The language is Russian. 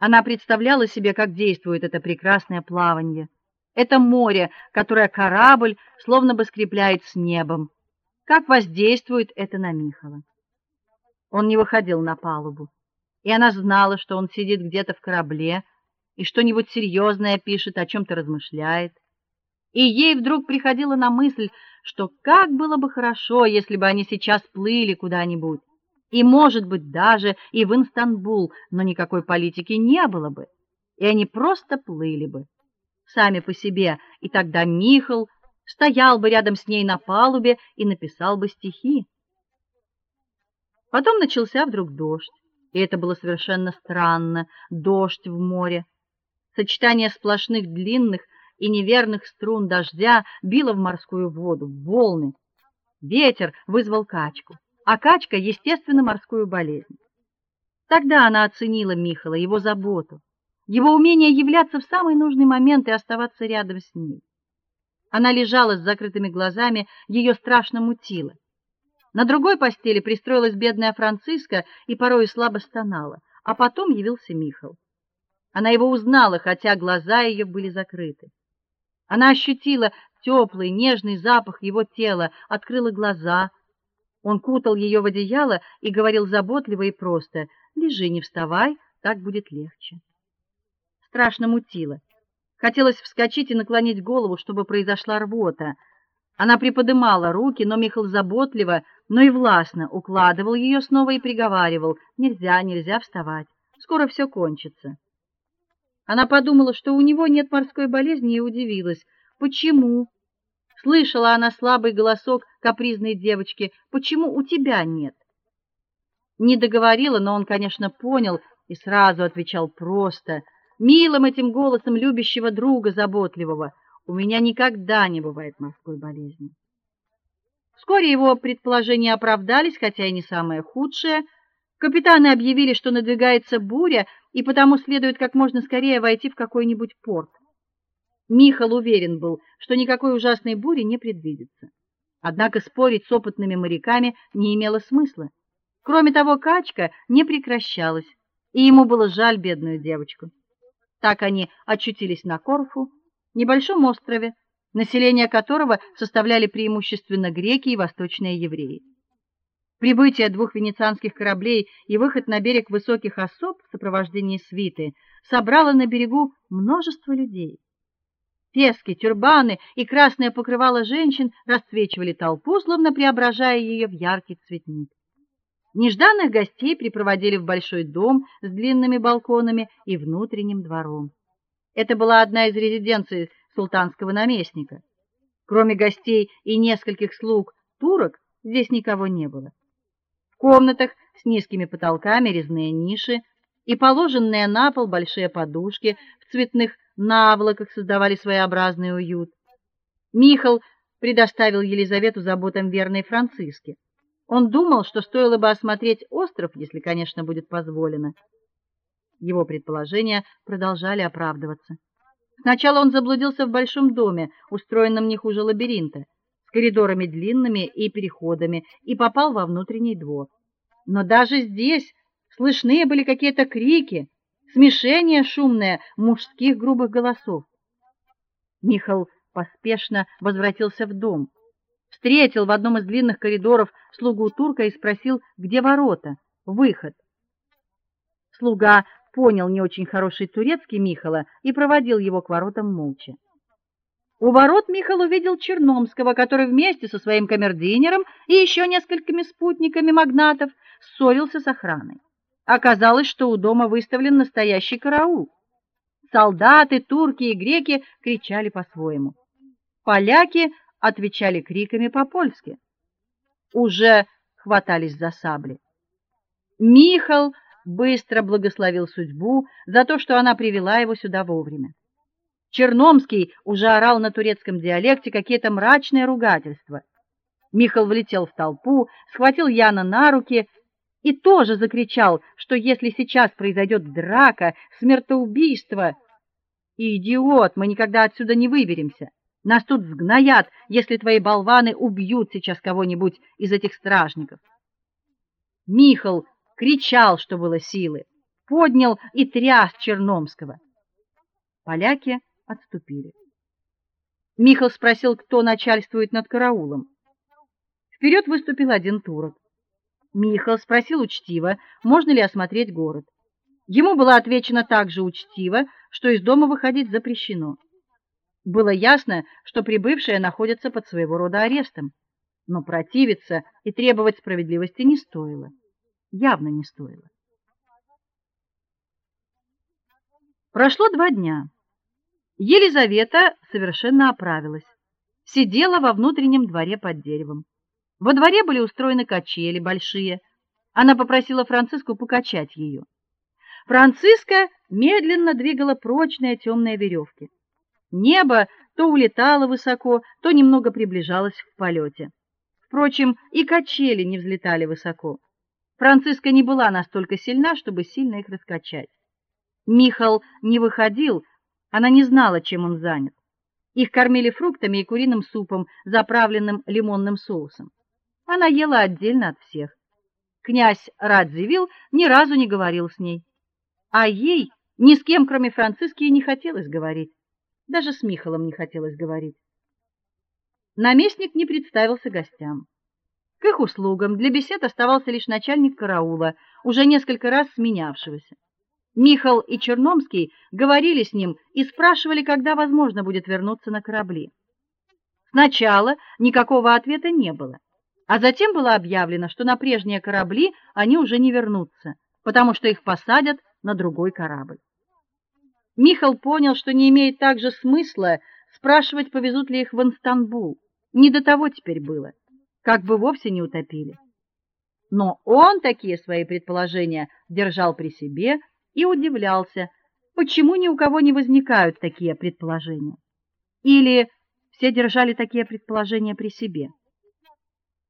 Она представляла себе, как действует это прекрасное плавание. Это море, которое корабль словно бы скрепляет с небом. Как воздействует это на Михала? Он не выходил на палубу, и она знала, что он сидит где-то в корабле и что-нибудь серьезное пишет, о чем то размышляет. И ей вдруг приходила на мысль, что как было бы хорошо, если бы они сейчас плыли куда-нибудь, и, может быть, даже и в Инстанбул, но никакой политики не было бы, и они просто плыли бы сами по себе, и тогда Михал стоял бы рядом с ней на палубе и написал бы стихи. Потом начался вдруг дождь, и это было совершенно странно дождь в море. Сочетание сплошных длинных и неверных струн дождя било в морскую воду, в волны. Ветер вызвал качку, а качка естественно морскую болезнь. Тогда она оценила Михала, его заботу его умение являться в самый нужный момент и оставаться рядом с ней. Она лежала с закрытыми глазами, ее страшно мутило. На другой постели пристроилась бедная Франциска и порой слабо стонала, а потом явился Михаил. Она его узнала, хотя глаза ее были закрыты. Она ощутила теплый, нежный запах его тела, открыла глаза. Он кутал ее в одеяло и говорил заботливо и просто: "Лежи, не вставай, так будет легче" страшно мутило. Хотелось вскочить и наклонить голову, чтобы произошла рвота. Она приподнимала руки, но Михаил заботливо, но и властно укладывал ее снова и приговаривал: "Нельзя, нельзя вставать. Скоро все кончится". Она подумала, что у него нет морской болезни, и удивилась: "Почему?" Слышала она слабый голосок капризной девочки: "Почему у тебя нет?" Не договорила, но он, конечно, понял и сразу отвечал просто: милым этим голосом любящего друга заботливого. У меня никогда не бывает морской болезни. Вскоре его предположения оправдались, хотя и не самое худшее. Капитаны объявили, что надвигается буря, и потому следует как можно скорее войти в какой-нибудь порт. Михаил уверен был, что никакой ужасной бури не предвидится. Однако спорить с опытными моряками не имело смысла. Кроме того, качка не прекращалась, и ему было жаль бедную девочку. Так они очутились на Корфу, небольшом острове, население которого составляли преимущественно греки и восточные евреи. Прибытие двух венецианских кораблей и выход на берег высоких особ в сопровождении свиты собрало на берегу множество людей. Пески, тюрбаны и красное покрывало женщин расцвечивали толпу, словно преображая ее в яркий цветник. Нежданных гостей припроводили в большой дом с длинными балконами и внутренним двором. Это была одна из резиденций султанского наместника. Кроме гостей и нескольких слуг турок, здесь никого не было. В комнатах с низкими потолками резные ниши и положенные на пол большие подушки в цветных наволоках создавали своеобразный уют. Михаил предоставил Елизавету заботам верной Франциски. Он думал, что стоило бы осмотреть остров, если, конечно, будет позволено. Его предположения продолжали оправдываться. Сначала он заблудился в большом доме, устроенном не хуже лабиринта, с коридорами длинными и переходами, и попал во внутренний двор. Но даже здесь слышны были какие-то крики, смешение шумное мужских грубых голосов. Михаил поспешно возвратился в дом встретил в одном из длинных коридоров слугу турка и спросил, где ворота, выход. Слуга понял не очень хороший турецкий Михала и проводил его к воротам молча. У ворот Михаил увидел Черномского, который вместе со своим камердинером и еще несколькими спутниками магнатов ссорился с охраной. Оказалось, что у дома выставлен настоящий караул. Солдаты, турки и греки кричали по-своему. Поляки отвечали криками по-польски. Уже хватались за сабли. Михал быстро благословил судьбу за то, что она привела его сюда вовремя. Черномский уже орал на турецком диалекте какие-то мрачные ругательства. Михал влетел в толпу, схватил Яна на руки и тоже закричал, что если сейчас произойдет драка, смертоубийство, идиот, мы никогда отсюда не выберемся. Нас тут сгноят, если твои болваны убьют сейчас кого-нибудь из этих стражников. Михал кричал, что было силы. поднял и тряс Черномского. Поляки отступили. Михаил спросил, кто начальствует над караулом. Вперед выступил один турок. Михаил спросил учтиво, можно ли осмотреть город. Ему было отвечено также учтиво, что из дома выходить запрещено. Было ясно, что прибывшие находятся под своего рода арестом, но противиться и требовать справедливости не стоило. Явно не стоило. Прошло два дня. Елизавета совершенно оправилась. Сидела во внутреннем дворе под деревом. Во дворе были устроены качели большие. Она попросила Франциску покачать ее. Франциска медленно двигала прочные темные веревки. Небо то улетало высоко, то немного приближалось в полете. Впрочем, и качели не взлетали высоко. Франциска не была настолько сильна, чтобы сильно их раскачать. Михал не выходил, она не знала, чем он занят. Их кормили фруктами и куриным супом, заправленным лимонным соусом. Она ела отдельно от всех. Князь Радзивилл ни разу не говорил с ней, а ей ни с кем, кроме Франциски, не хотелось говорить. Даже с Михалом не хотелось говорить. Наместник не представился гостям. К их услугам для бесед оставался лишь начальник караула, уже несколько раз сменявшегося. Михал и Черномский говорили с ним и спрашивали, когда возможно будет вернуться на корабли. Сначала никакого ответа не было, а затем было объявлено, что на прежние корабли они уже не вернутся, потому что их посадят на другой корабль. Михал понял, что не имеет также смысла спрашивать, повезут ли их в Инстанбул. Не до того теперь было, как бы вовсе не утопили. Но он такие свои предположения держал при себе и удивлялся, почему ни у кого не возникают такие предположения. Или все держали такие предположения при себе.